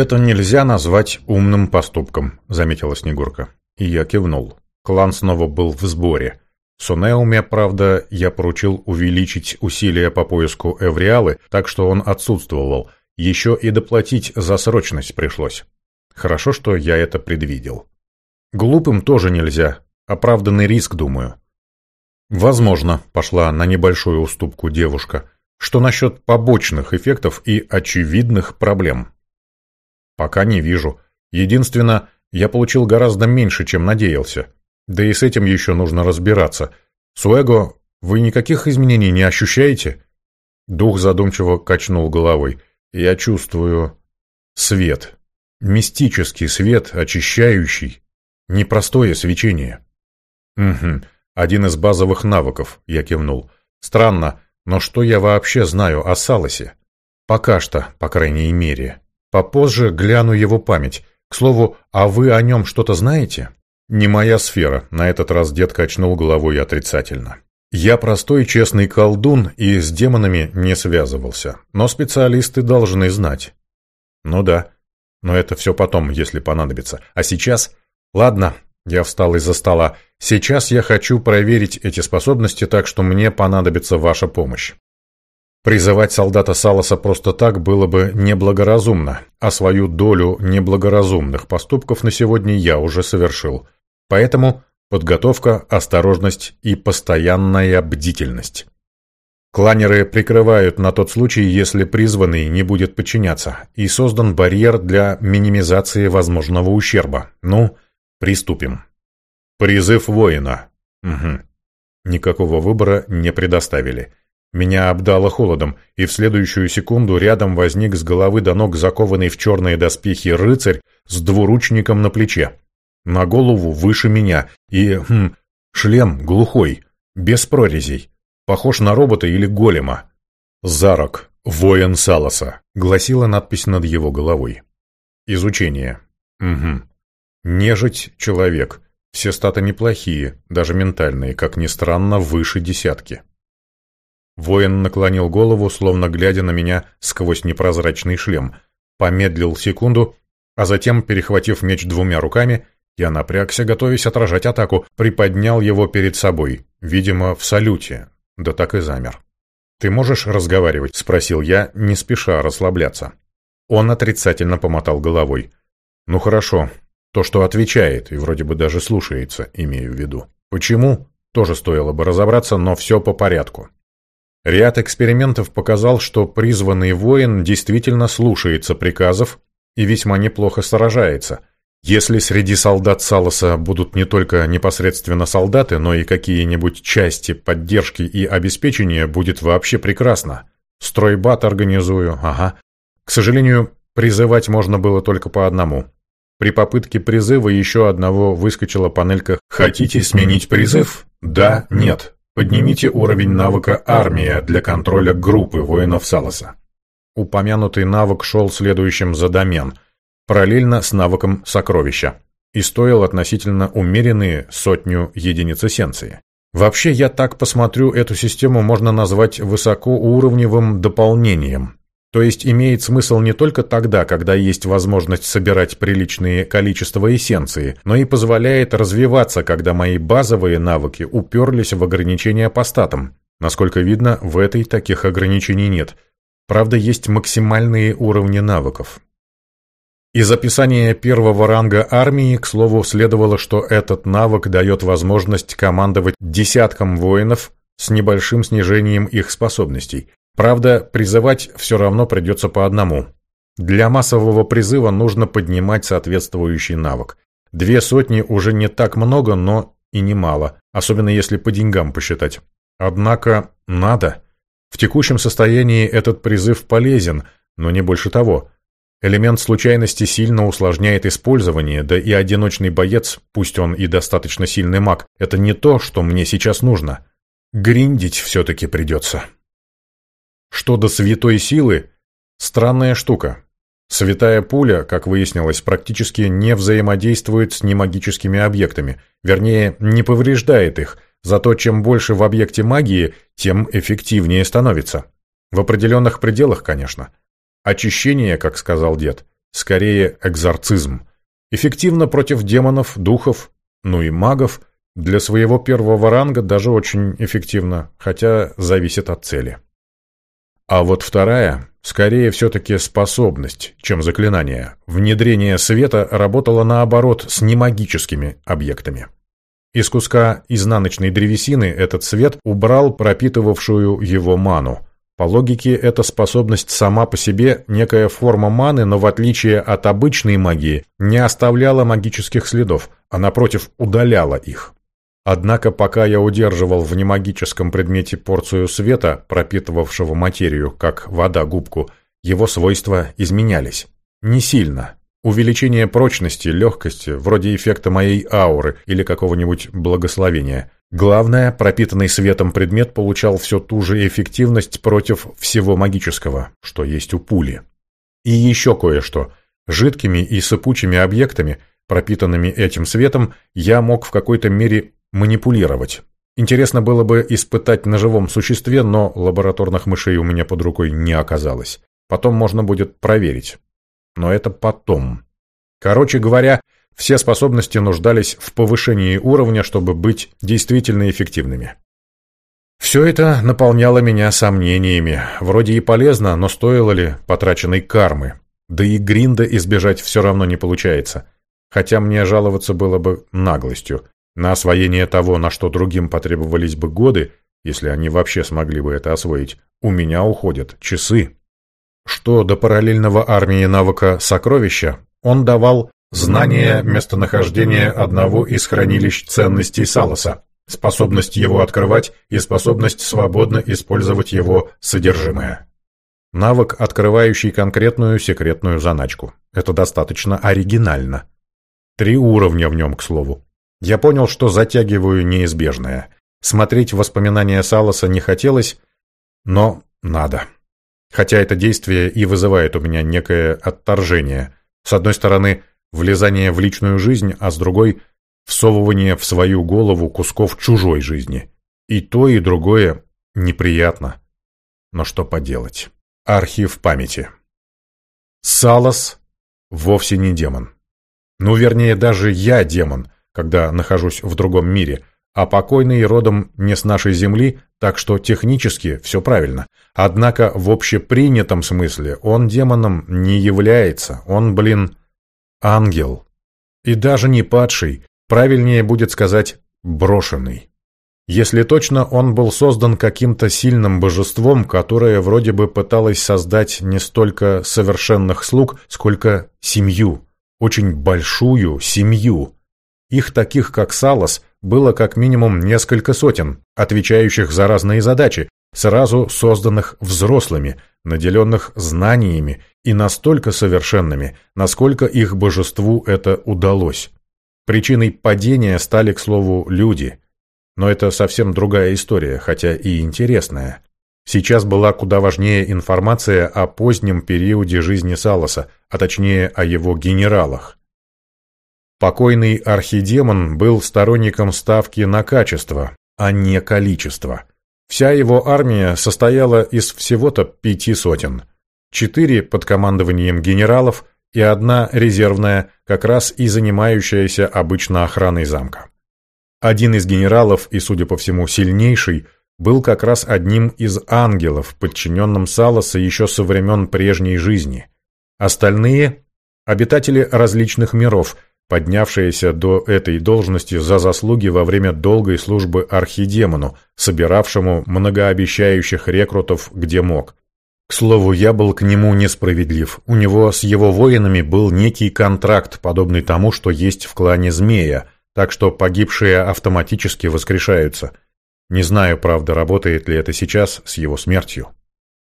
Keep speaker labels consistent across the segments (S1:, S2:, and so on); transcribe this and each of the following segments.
S1: «Это нельзя назвать умным поступком», — заметила Снегурка. И я кивнул. Клан снова был в сборе. Сонеуме, правда, я поручил увеличить усилия по поиску Эвриалы, так что он отсутствовал. Еще и доплатить за срочность пришлось. Хорошо, что я это предвидел. Глупым тоже нельзя. Оправданный риск, думаю. Возможно, пошла на небольшую уступку девушка. Что насчет побочных эффектов и очевидных проблем? Пока не вижу. Единственное, я получил гораздо меньше, чем надеялся. Да и с этим еще нужно разбираться. Суэго, вы никаких изменений не ощущаете? Дух задумчиво качнул головой. Я чувствую свет. Мистический свет, очищающий. Непростое свечение. Угу. Один из базовых навыков, я кивнул. Странно, но что я вообще знаю о Салосе? Пока что, по крайней мере. Попозже гляну его память. К слову, а вы о нем что-то знаете? Не моя сфера, на этот раз дед качнул головой отрицательно. Я простой честный колдун и с демонами не связывался, но специалисты должны знать. Ну да, но это все потом, если понадобится. А сейчас... Ладно, я встал из-за стола. Сейчас я хочу проверить эти способности, так что мне понадобится ваша помощь. Призывать солдата Саласа просто так было бы неблагоразумно, а свою долю неблагоразумных поступков на сегодня я уже совершил. Поэтому подготовка, осторожность и постоянная бдительность. Кланеры прикрывают на тот случай, если призванный не будет подчиняться, и создан барьер для минимизации возможного ущерба. Ну, приступим. Призыв воина. Угу. Никакого выбора не предоставили. Меня обдало холодом, и в следующую секунду рядом возник с головы до ног закованный в черные доспехи рыцарь с двуручником на плече. На голову выше меня, и, хм, шлем глухой, без прорезей. Похож на робота или голема. «Зарок, воин Саласа», — гласила надпись над его головой. Изучение. Угу. Нежить — человек. Все статы неплохие, даже ментальные, как ни странно, выше десятки. Воин наклонил голову, словно глядя на меня сквозь непрозрачный шлем. Помедлил секунду, а затем, перехватив меч двумя руками, я напрягся, готовясь отражать атаку, приподнял его перед собой, видимо, в салюте, да так и замер. «Ты можешь разговаривать?» — спросил я, не спеша расслабляться. Он отрицательно помотал головой. «Ну хорошо. То, что отвечает, и вроде бы даже слушается, имею в виду. Почему? Тоже стоило бы разобраться, но все по порядку. Ряд экспериментов показал, что призванный воин действительно слушается приказов и весьма неплохо сражается. Если среди солдат Салоса будут не только непосредственно солдаты, но и какие-нибудь части поддержки и обеспечения, будет вообще прекрасно. Стройбат организую, ага. К сожалению, призывать можно было только по одному. При попытке призыва еще одного выскочила панелька «Хотите сменить призыв?» «Да», «Нет». Поднимите уровень навыка «Армия» для контроля группы воинов Салоса. Упомянутый навык шел следующим за домен – параллельно с навыком сокровища, и стоил относительно умеренные сотню единиц эссенции. Вообще, я так посмотрю, эту систему можно назвать высокоуровневым дополнением. То есть имеет смысл не только тогда, когда есть возможность собирать приличные количество эссенции, но и позволяет развиваться, когда мои базовые навыки уперлись в ограничения по статам. Насколько видно, в этой таких ограничений нет. Правда, есть максимальные уровни навыков. Из описания первого ранга армии, к слову, следовало, что этот навык дает возможность командовать десятком воинов с небольшим снижением их способностей. Правда, призывать все равно придется по одному. Для массового призыва нужно поднимать соответствующий навык. Две сотни уже не так много, но и немало, особенно если по деньгам посчитать. Однако надо. В текущем состоянии этот призыв полезен, но не больше того – Элемент случайности сильно усложняет использование, да и одиночный боец, пусть он и достаточно сильный маг, это не то, что мне сейчас нужно. Гриндить все-таки придется. Что до святой силы, странная штука. Святая пуля, как выяснилось, практически не взаимодействует с немагическими объектами, вернее, не повреждает их, зато чем больше в объекте магии, тем эффективнее становится. В определенных пределах, конечно. Очищение, как сказал дед, скорее экзорцизм. Эффективно против демонов, духов, ну и магов. Для своего первого ранга даже очень эффективно, хотя зависит от цели. А вот вторая, скорее все-таки способность, чем заклинание. Внедрение света работало наоборот с немагическими объектами. Из куска изнаночной древесины этот свет убрал пропитывавшую его ману. По логике, эта способность сама по себе некая форма маны, но в отличие от обычной магии, не оставляла магических следов, а напротив удаляла их. Однако пока я удерживал в немагическом предмете порцию света, пропитывавшего материю, как вода губку, его свойства изменялись. Не сильно. Увеличение прочности, легкости, вроде эффекта моей ауры или какого-нибудь благословения. Главное, пропитанный светом предмет получал все ту же эффективность против всего магического, что есть у пули. И еще кое-что. Жидкими и сыпучими объектами, пропитанными этим светом, я мог в какой-то мере манипулировать. Интересно было бы испытать на живом существе, но лабораторных мышей у меня под рукой не оказалось. Потом можно будет проверить. Но это потом. Короче говоря, все способности нуждались в повышении уровня, чтобы быть действительно эффективными. Все это наполняло меня сомнениями. Вроде и полезно, но стоило ли потраченной кармы? Да и гринда избежать все равно не получается. Хотя мне жаловаться было бы наглостью. На освоение того, на что другим потребовались бы годы, если они вообще смогли бы это освоить, у меня уходят часы. Что до параллельного армии навыка «Сокровища», он давал знание местонахождения одного из хранилищ ценностей Салоса, способность его открывать и способность свободно использовать его содержимое. Навык, открывающий конкретную секретную заначку. Это достаточно оригинально. Три уровня в нем, к слову. Я понял, что затягиваю неизбежное. Смотреть воспоминания Салоса не хотелось, но надо. Хотя это действие и вызывает у меня некое отторжение. С одной стороны, влезание в личную жизнь, а с другой — всовывание в свою голову кусков чужой жизни. И то, и другое неприятно. Но что поделать? Архив памяти. Салос вовсе не демон. Ну, вернее, даже я демон — когда нахожусь в другом мире, а покойный родом не с нашей земли, так что технически все правильно. Однако в общепринятом смысле он демоном не является, он, блин, ангел. И даже не падший, правильнее будет сказать брошенный. Если точно, он был создан каким-то сильным божеством, которое вроде бы пыталось создать не столько совершенных слуг, сколько семью, очень большую семью, их таких, как Салас, было как минимум несколько сотен, отвечающих за разные задачи, сразу созданных взрослыми, наделенных знаниями и настолько совершенными, насколько их божеству это удалось. Причиной падения стали, к слову, люди. Но это совсем другая история, хотя и интересная. Сейчас была куда важнее информация о позднем периоде жизни Саласа, а точнее о его генералах. Покойный архидемон был сторонником ставки на качество, а не количество. Вся его армия состояла из всего-то пяти сотен. Четыре под командованием генералов и одна резервная, как раз и занимающаяся обычно охраной замка. Один из генералов, и, судя по всему, сильнейший, был как раз одним из ангелов, подчиненным Салоса еще со времен прежней жизни. Остальные – обитатели различных миров – поднявшаяся до этой должности за заслуги во время долгой службы архидемону, собиравшему многообещающих рекрутов где мог. К слову, я был к нему несправедлив. У него с его воинами был некий контракт, подобный тому, что есть в клане Змея, так что погибшие автоматически воскрешаются. Не знаю, правда, работает ли это сейчас с его смертью.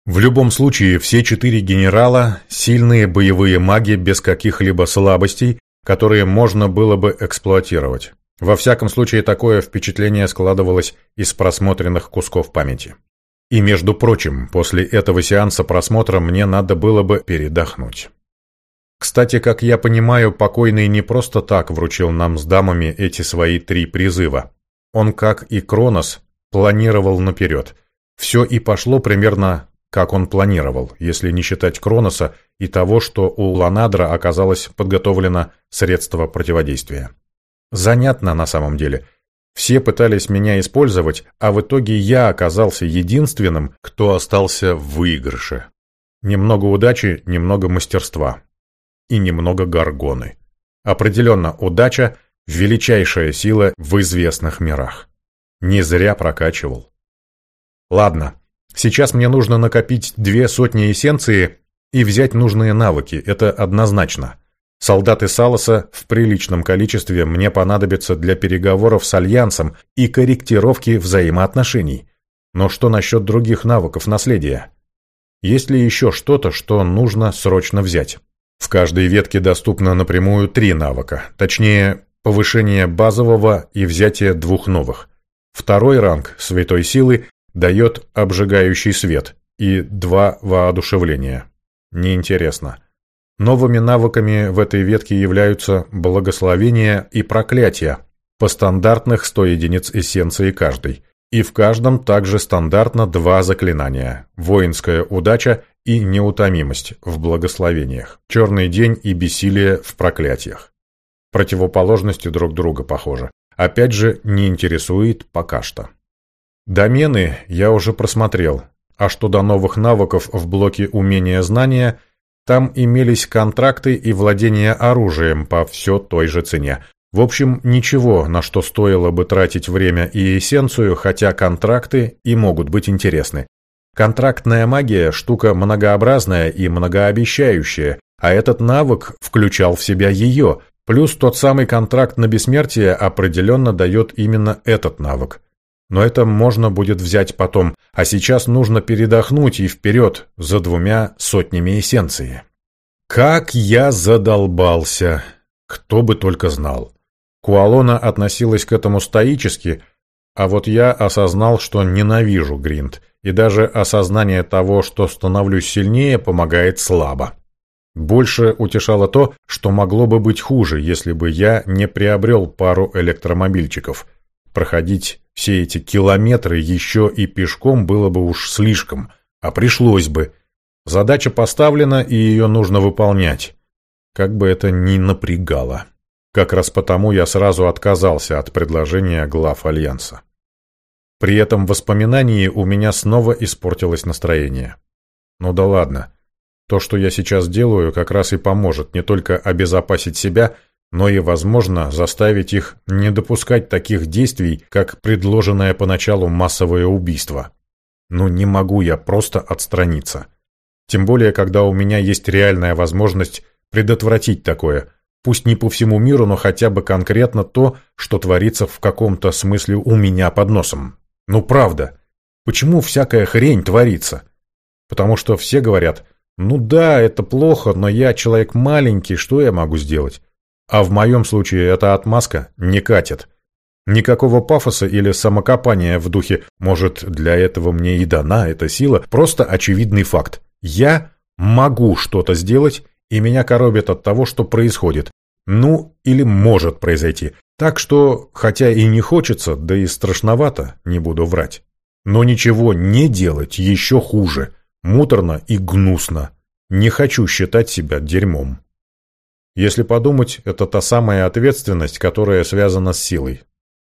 S1: В любом случае, все четыре генерала – сильные боевые маги без каких-либо слабостей, которые можно было бы эксплуатировать. Во всяком случае, такое впечатление складывалось из просмотренных кусков памяти. И, между прочим, после этого сеанса просмотра мне надо было бы передохнуть. Кстати, как я понимаю, покойный не просто так вручил нам с дамами эти свои три призыва. Он, как и Кронос, планировал наперед. Все и пошло примерно как он планировал, если не считать Кроноса и того, что у Ланадра оказалось подготовлено средство противодействия. Занятно на самом деле. Все пытались меня использовать, а в итоге я оказался единственным, кто остался в выигрыше. Немного удачи, немного мастерства. И немного горгоны. Определенно, удача – величайшая сила в известных мирах. Не зря прокачивал. Ладно, сейчас мне нужно накопить две сотни эссенции и взять нужные навыки, это однозначно. Солдаты Салоса в приличном количестве мне понадобятся для переговоров с Альянсом и корректировки взаимоотношений. Но что насчет других навыков наследия? Есть ли еще что-то, что нужно срочно взять? В каждой ветке доступно напрямую три навыка, точнее, повышение базового и взятие двух новых. Второй ранг святой силы дает обжигающий свет и два воодушевления. Неинтересно. Новыми навыками в этой ветке являются благословение и проклятие, по стандартных 100 единиц эссенции каждый. И в каждом также стандартно два заклинания – воинская удача и неутомимость в благословениях, черный день и бессилие в проклятиях. Противоположности друг друга похожи. Опять же, не интересует пока что. Домены я уже просмотрел, а что до новых навыков в блоке умения-знания, там имелись контракты и владение оружием по все той же цене. В общем, ничего, на что стоило бы тратить время и эссенцию, хотя контракты и могут быть интересны. Контрактная магия – штука многообразная и многообещающая, а этот навык включал в себя ее, плюс тот самый контракт на бессмертие определенно дает именно этот навык. Но это можно будет взять потом, а сейчас нужно передохнуть и вперед за двумя сотнями эссенции. Как я задолбался! Кто бы только знал. Куалона относилась к этому стоически, а вот я осознал, что ненавижу Гринд, и даже осознание того, что становлюсь сильнее, помогает слабо. Больше утешало то, что могло бы быть хуже, если бы я не приобрел пару электромобильчиков. Проходить все эти километры еще и пешком было бы уж слишком, а пришлось бы. Задача поставлена, и ее нужно выполнять. Как бы это ни напрягало. Как раз потому я сразу отказался от предложения глав Альянса. При этом воспоминании у меня снова испортилось настроение. Ну да ладно. То, что я сейчас делаю, как раз и поможет не только обезопасить себя, но и, возможно, заставить их не допускать таких действий, как предложенное поначалу массовое убийство. Но не могу я просто отстраниться. Тем более, когда у меня есть реальная возможность предотвратить такое, пусть не по всему миру, но хотя бы конкретно то, что творится в каком-то смысле у меня под носом. Ну правда, почему всякая хрень творится? Потому что все говорят, ну да, это плохо, но я человек маленький, что я могу сделать? А в моем случае эта отмазка не катит. Никакого пафоса или самокопания в духе «может, для этого мне и дана эта сила» просто очевидный факт. Я могу что-то сделать, и меня коробит от того, что происходит. Ну, или может произойти. Так что, хотя и не хочется, да и страшновато, не буду врать. Но ничего не делать еще хуже. Муторно и гнусно. Не хочу считать себя дерьмом. Если подумать, это та самая ответственность, которая связана с силой.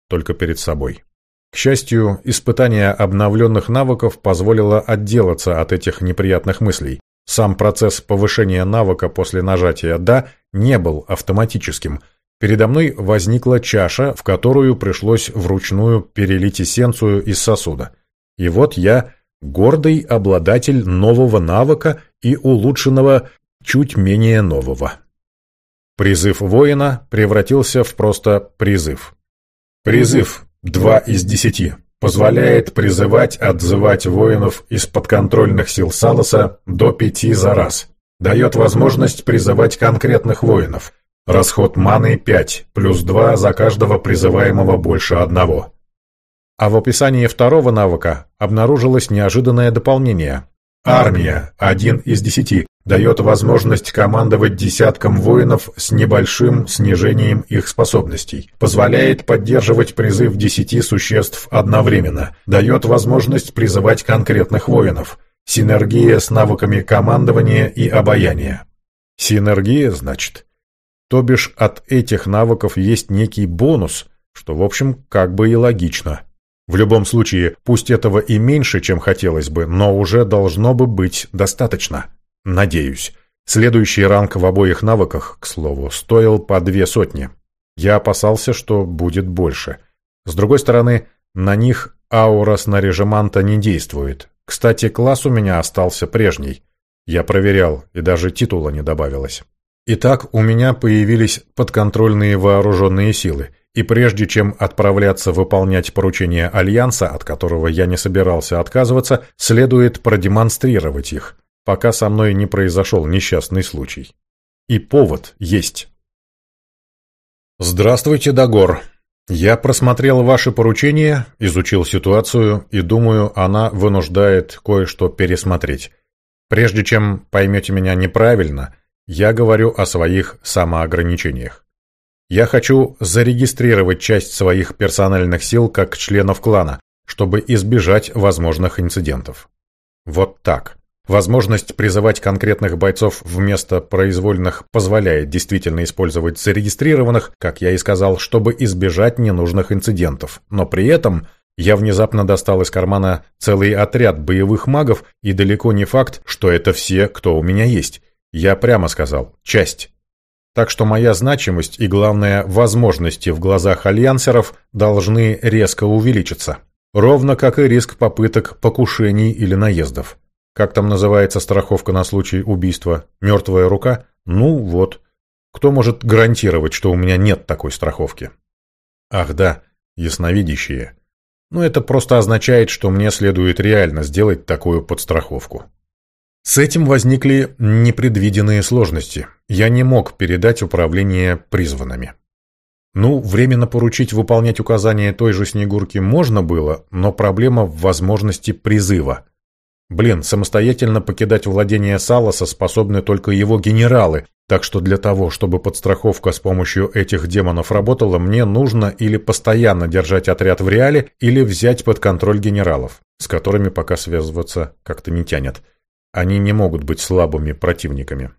S1: Только перед собой. К счастью, испытание обновленных навыков позволило отделаться от этих неприятных мыслей. Сам процесс повышения навыка после нажатия «да» не был автоматическим. Передо мной возникла чаша, в которую пришлось вручную перелить эссенцию из сосуда. И вот я гордый обладатель нового навыка и улучшенного чуть менее нового. Призыв воина превратился в просто призыв. Призыв 2 из 10 позволяет призывать отзывать воинов из подконтрольных сил Салоса до пяти за раз. Дает возможность призывать конкретных воинов. Расход маны 5, плюс 2 за каждого призываемого больше одного. А в описании второго навыка обнаружилось неожиданное дополнение. Армия 1 из 10 дает возможность командовать десятком воинов с небольшим снижением их способностей, позволяет поддерживать призыв десяти существ одновременно, дает возможность призывать конкретных воинов. Синергия с навыками командования и обаяния. Синергия, значит. То бишь от этих навыков есть некий бонус, что, в общем, как бы и логично. В любом случае, пусть этого и меньше, чем хотелось бы, но уже должно бы быть достаточно. Надеюсь. Следующий ранг в обоих навыках, к слову, стоил по две сотни. Я опасался, что будет больше. С другой стороны, на них аура снаряжеманта не действует. Кстати, класс у меня остался прежний. Я проверял, и даже титула не добавилось. Итак, у меня появились подконтрольные вооруженные силы, и прежде чем отправляться выполнять поручение Альянса, от которого я не собирался отказываться, следует продемонстрировать их, пока со мной не произошел несчастный случай. И повод есть. «Здравствуйте, Дагор. Я просмотрел ваше поручение, изучил ситуацию и думаю, она вынуждает кое-что пересмотреть. Прежде чем поймете меня неправильно, я говорю о своих самоограничениях. Я хочу зарегистрировать часть своих персональных сил как членов клана, чтобы избежать возможных инцидентов. Вот так. Возможность призывать конкретных бойцов вместо произвольных позволяет действительно использовать зарегистрированных, как я и сказал, чтобы избежать ненужных инцидентов. Но при этом я внезапно достал из кармана целый отряд боевых магов, и далеко не факт, что это все, кто у меня есть. Я прямо сказал «часть». Так что моя значимость и, главное, возможности в глазах альянсеров должны резко увеличиться. Ровно как и риск попыток покушений или наездов. Как там называется страховка на случай убийства? Мертвая рука? Ну вот. Кто может гарантировать, что у меня нет такой страховки? Ах да, ясновидящие. Но это просто означает, что мне следует реально сделать такую подстраховку. С этим возникли непредвиденные сложности. Я не мог передать управление призванными. Ну, временно поручить выполнять указания той же Снегурки можно было, но проблема в возможности призыва. Блин, самостоятельно покидать владение Саласа способны только его генералы, так что для того, чтобы подстраховка с помощью этих демонов работала, мне нужно или постоянно держать отряд в реале, или взять под контроль генералов, с которыми пока связываться как-то не тянет. Они не могут быть слабыми противниками.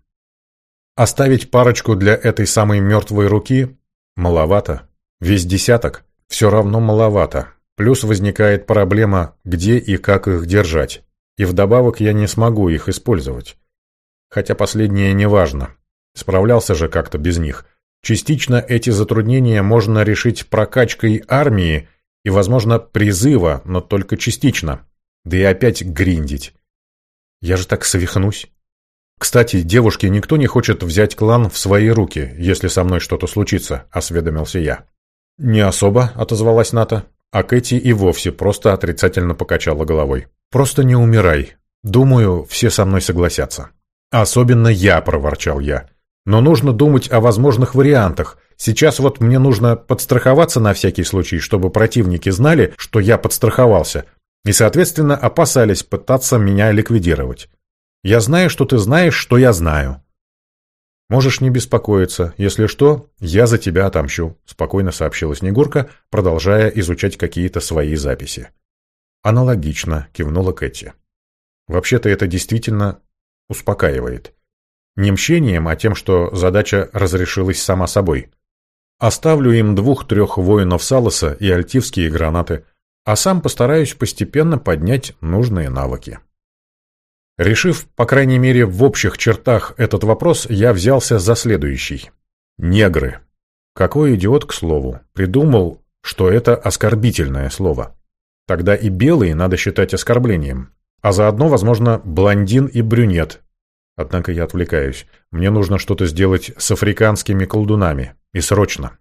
S1: Оставить парочку для этой самой мертвой руки маловато. Весь десяток все равно маловато. Плюс возникает проблема, где и как их держать. И вдобавок я не смогу их использовать. Хотя последнее не важно. Справлялся же как-то без них. Частично эти затруднения можно решить прокачкой армии и, возможно, призыва, но только частично. Да и опять гриндить. Я же так свихнусь. Кстати, девушке никто не хочет взять клан в свои руки, если со мной что-то случится, осведомился я. Не особо, отозвалась Ната. А Кэти и вовсе просто отрицательно покачала головой. «Просто не умирай. Думаю, все со мной согласятся». «Особенно я», — проворчал я. «Но нужно думать о возможных вариантах. Сейчас вот мне нужно подстраховаться на всякий случай, чтобы противники знали, что я подстраховался, и, соответственно, опасались пытаться меня ликвидировать. Я знаю, что ты знаешь, что я знаю. «Можешь не беспокоиться. Если что, я за тебя отомщу», — спокойно сообщила Снегурка, продолжая изучать какие-то свои записи. «Аналогично», — кивнула Кэти. «Вообще-то это действительно успокаивает. Не мщением, а тем, что задача разрешилась сама собой. Оставлю им двух-трех воинов Салоса и альтивские гранаты, а сам постараюсь постепенно поднять нужные навыки». Решив, по крайней мере, в общих чертах этот вопрос, я взялся за следующий. Негры. Какой идиот, к слову, придумал, что это оскорбительное слово. Тогда и белые надо считать оскорблением. А заодно, возможно, блондин и брюнет. Однако я отвлекаюсь. Мне нужно что-то сделать с африканскими колдунами. И срочно.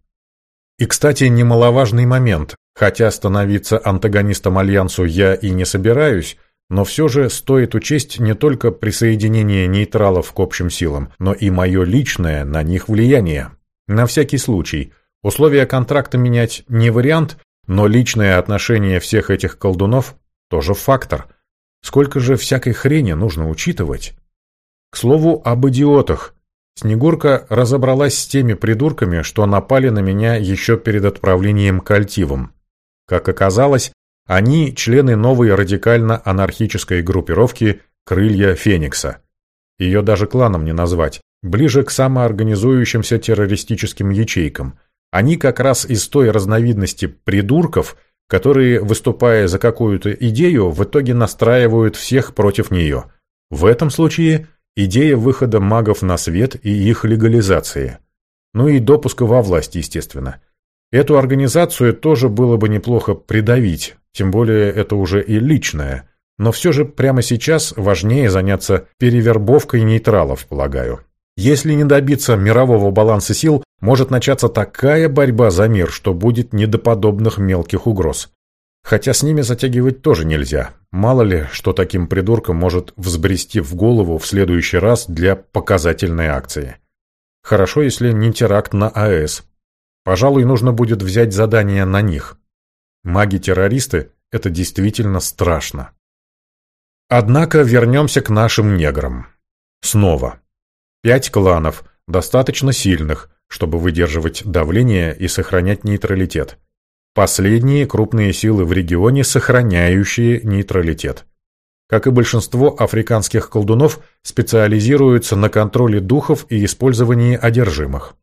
S1: И, кстати, немаловажный момент. Хотя становиться антагонистом Альянсу я и не собираюсь, но все же стоит учесть не только присоединение нейтралов к общим силам, но и мое личное на них влияние. На всякий случай. Условия контракта менять не вариант, но личное отношение всех этих колдунов тоже фактор. Сколько же всякой хрени нужно учитывать? К слову об идиотах. Снегурка разобралась с теми придурками, что напали на меня еще перед отправлением к Альтивам. Как оказалось, они члены новой радикально-анархической группировки крылья Феникса. Ее даже кланом не назвать, ближе к самоорганизующимся террористическим ячейкам. Они как раз из той разновидности придурков, которые, выступая за какую-то идею, в итоге настраивают всех против нее. В этом случае идея выхода магов на свет и их легализации. Ну и допуска во власть, естественно. Эту организацию тоже было бы неплохо придавить, тем более это уже и личное. Но все же прямо сейчас важнее заняться перевербовкой нейтралов, полагаю. Если не добиться мирового баланса сил, может начаться такая борьба за мир, что будет не до подобных мелких угроз. Хотя с ними затягивать тоже нельзя. Мало ли, что таким придуркам может взбрести в голову в следующий раз для показательной акции. Хорошо, если не теракт на АЭС. Пожалуй, нужно будет взять задание на них. Маги-террористы – это действительно страшно. Однако вернемся к нашим неграм. Снова. Пять кланов, достаточно сильных, чтобы выдерживать давление и сохранять нейтралитет. Последние крупные силы в регионе, сохраняющие нейтралитет. Как и большинство африканских колдунов, специализируются на контроле духов и использовании одержимых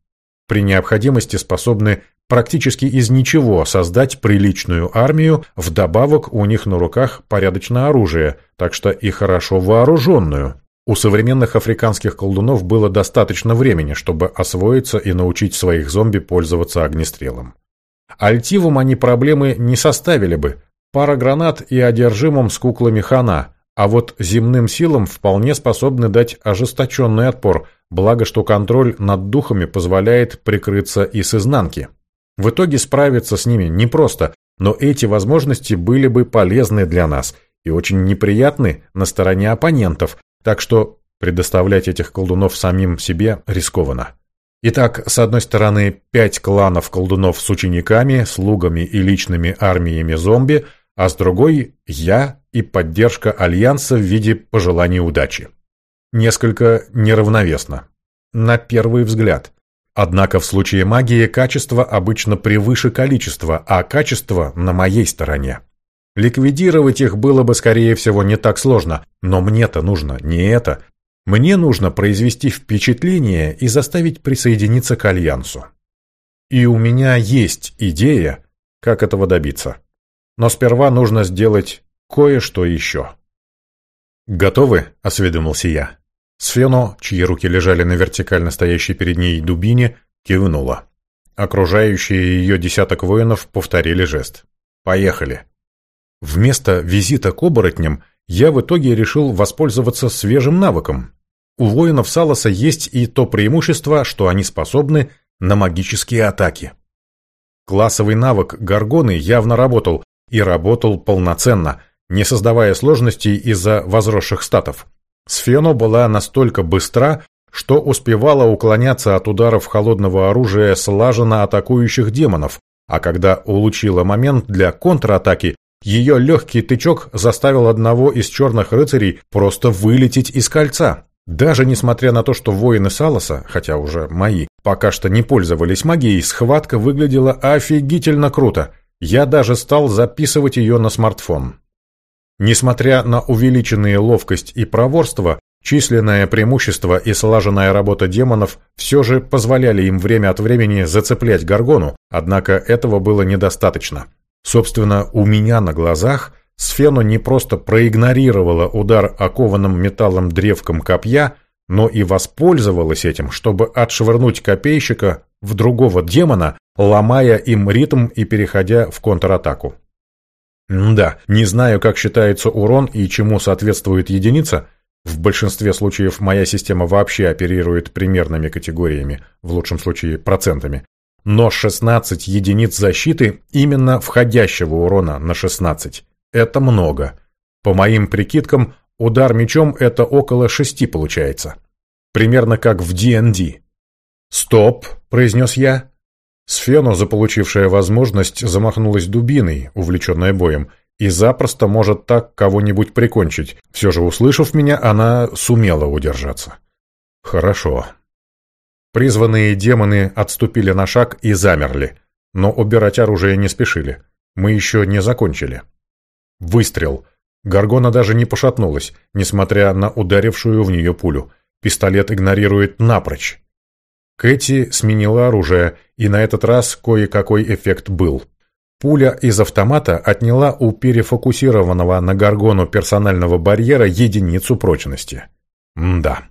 S1: при необходимости способны практически из ничего создать приличную армию, вдобавок у них на руках порядочное оружие, так что и хорошо вооруженную. У современных африканских колдунов было достаточно времени, чтобы освоиться и научить своих зомби пользоваться огнестрелом. Альтивум они проблемы не составили бы. Пара гранат и одержимым с куклами хана, а вот земным силам вполне способны дать ожесточенный отпор – Благо, что контроль над духами позволяет прикрыться и с изнанки. В итоге справиться с ними непросто, но эти возможности были бы полезны для нас и очень неприятны на стороне оппонентов, так что предоставлять этих колдунов самим себе рискованно. Итак, с одной стороны, пять кланов колдунов с учениками, слугами и личными армиями зомби, а с другой – я и поддержка Альянса в виде пожеланий удачи несколько неравновесно. На первый взгляд. Однако в случае магии качество обычно превыше количества, а качество на моей стороне. Ликвидировать их было бы, скорее всего, не так сложно, но мне-то нужно не это. Мне нужно произвести впечатление и заставить присоединиться к Альянсу. И у меня есть идея, как этого добиться. Но сперва нужно сделать кое-что еще. «Готовы?» – осведомился я. Сфено, чьи руки лежали на вертикально стоящей перед ней дубине, кивнула. Окружающие ее десяток воинов повторили жест. «Поехали». Вместо визита к оборотням я в итоге решил воспользоваться свежим навыком. У воинов Саласа есть и то преимущество, что они способны на магические атаки. Классовый навык Гаргоны явно работал, и работал полноценно, не создавая сложностей из-за возросших статов. Сфено была настолько быстра, что успевала уклоняться от ударов холодного оружия слаженно атакующих демонов, а когда улучила момент для контратаки, ее легкий тычок заставил одного из черных рыцарей просто вылететь из кольца. Даже несмотря на то, что воины Саласа, хотя уже мои, пока что не пользовались магией, схватка выглядела офигительно круто. Я даже стал записывать ее на смартфон. Несмотря на увеличенные ловкость и проворство, численное преимущество и слаженная работа демонов все же позволяли им время от времени зацеплять Гаргону, однако этого было недостаточно. Собственно, у меня на глазах Сфену не просто проигнорировала удар окованным металлом древком копья, но и воспользовалась этим, чтобы отшвырнуть копейщика в другого демона, ломая им ритм и переходя в контратаку. Да, не знаю, как считается урон и чему соответствует единица. В большинстве случаев моя система вообще оперирует примерными категориями, в лучшем случае процентами. Но 16 единиц защиты именно входящего урона на 16. Это много. По моим прикидкам, удар мечом это около 6 получается. Примерно как в D&D. «Стоп!» – произнес я. Сфено, заполучившая возможность, замахнулась дубиной, увлеченная боем, и запросто может так кого-нибудь прикончить. Все же, услышав меня, она сумела удержаться. Хорошо. Призванные демоны отступили на шаг и замерли, но убирать оружие не спешили. Мы еще не закончили. Выстрел. Гаргона даже не пошатнулась, несмотря на ударившую в нее пулю. Пистолет игнорирует напрочь. Кэти сменила оружие, и на этот раз кое-какой эффект был. Пуля из автомата отняла у перефокусированного на Гаргону персонального барьера единицу прочности. М да.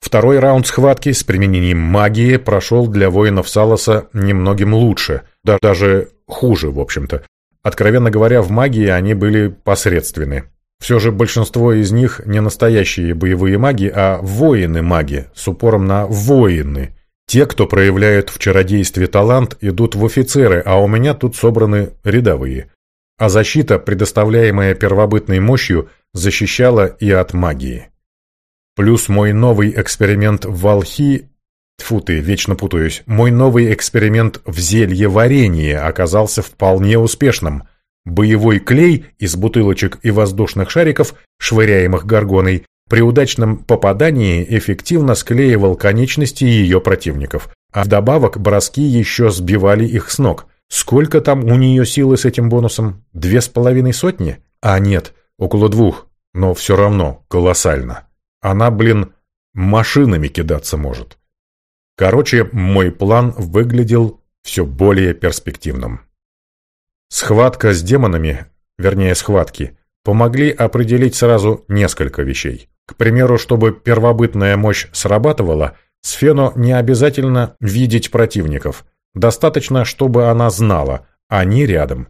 S1: Второй раунд схватки с применением магии прошел для воинов Салоса немногим лучше, да даже хуже, в общем-то. Откровенно говоря, в магии они были посредственны. Все же большинство из них не настоящие боевые маги, а воины-маги, с упором на воины. Те, кто проявляют в чародействе талант, идут в офицеры, а у меня тут собраны рядовые. А защита, предоставляемая первобытной мощью, защищала и от магии. Плюс мой новый эксперимент в Волхи... Тьфу ты, вечно путаюсь. Мой новый эксперимент в зелье варенье оказался вполне успешным. Боевой клей из бутылочек и воздушных шариков, швыряемых горгоной, при удачном попадании эффективно склеивал конечности ее противников. А вдобавок броски еще сбивали их с ног. Сколько там у нее силы с этим бонусом? Две с половиной сотни? А нет, около двух. Но все равно колоссально. Она, блин, машинами кидаться может. Короче, мой план выглядел все более перспективным. Схватка с демонами, вернее схватки, помогли определить сразу несколько вещей. К примеру, чтобы первобытная мощь срабатывала, Сфену не обязательно видеть противников. Достаточно, чтобы она знала, они рядом.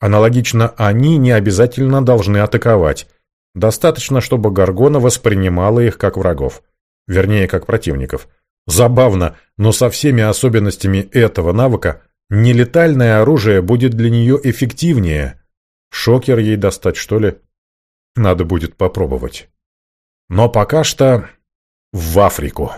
S1: Аналогично, они не обязательно должны атаковать. Достаточно, чтобы Гаргона воспринимала их как врагов. Вернее, как противников. Забавно, но со всеми особенностями этого навыка нелетальное оружие будет для нее эффективнее. Шокер ей достать, что ли? Надо будет попробовать. Но пока что в Африку.